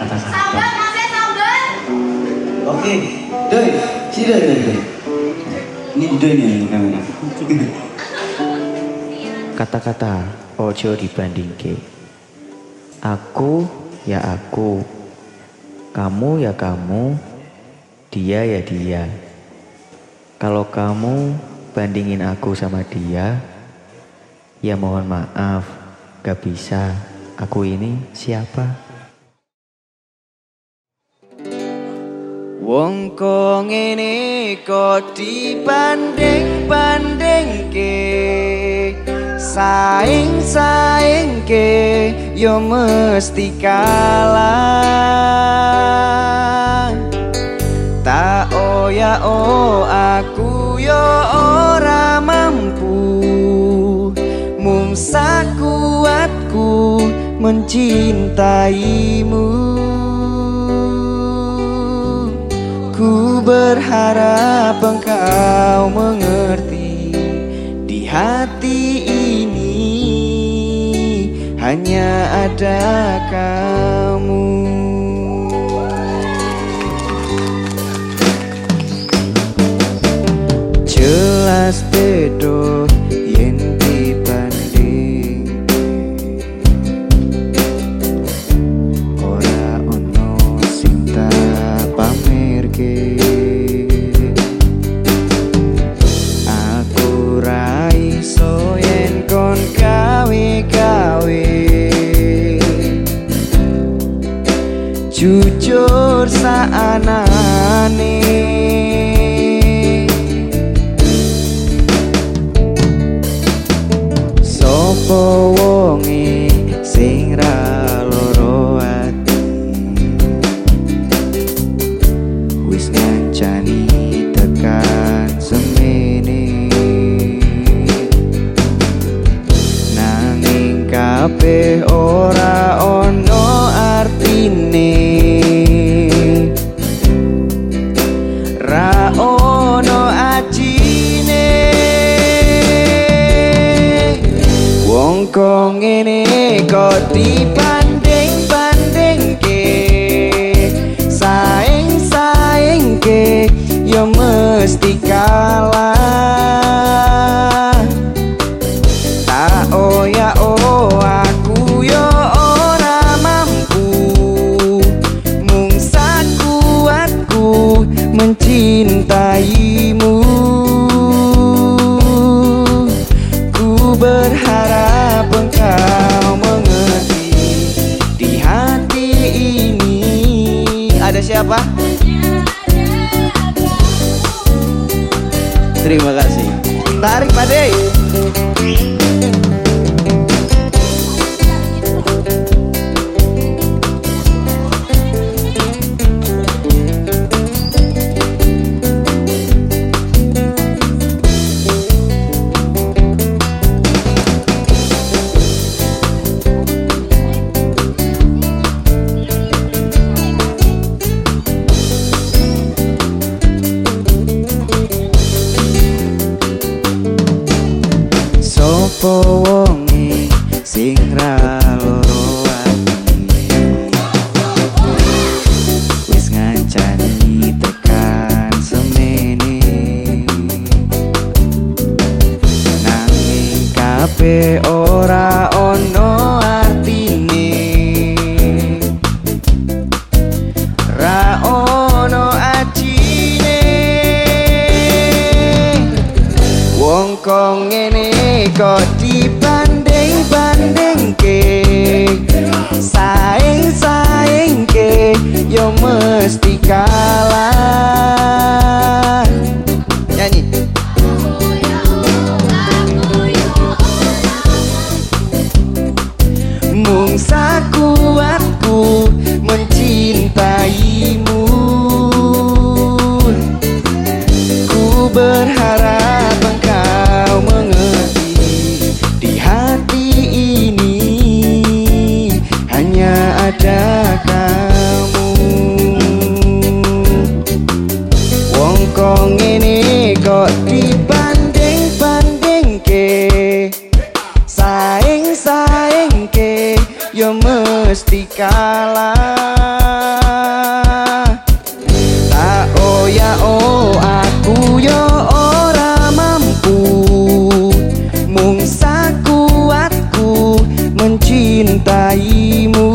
kata sahabat oke doi. Si doi doi. Doi ini doi nih yang kamera. Iya. Kata-kata ojo dibandingke. Aku ya aku. Kamu ya kamu. Dia ya dia. Kalau kamu bandingin aku sama dia ya mohon maaf. Gak bisa. Aku ini siapa? Wong kok ngene kok dibanding-bandingke. Saing-saingke yo mesti kalah. Tak oh ya aku yo ora mampu. Mung sakuatku mencintaimu Ku berharap engkau mengerti Di hati ini hanya ada kamu. Jelas bedo Sopo wonge sing ra loro ati? Wis ngancani tekan semene. Nanging kabeh ora ono artine ngene kok dibanding-bandingke. Saing-saingke ya mesti kalah. Tak oh ya oh aku yo ora mampu. Mung sakuatku mencintaimu siapa? Terima kasih Tarik Pak Sopo wonge sing ra loro Wis ngancani tekan semene. Nanging kabeh ora ngene kok dibanding-bandingke yo mesti kalah. Tak oh ya oh aku yo ora mampu. Mungsa kuatku mencintaimu.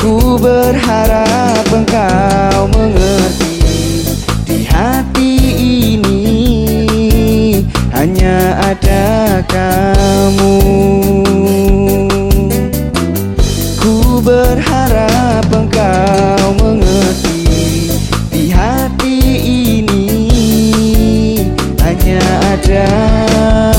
Ku berharap engkau mengerti Di hati ini hanya ada kamu. hanya ada.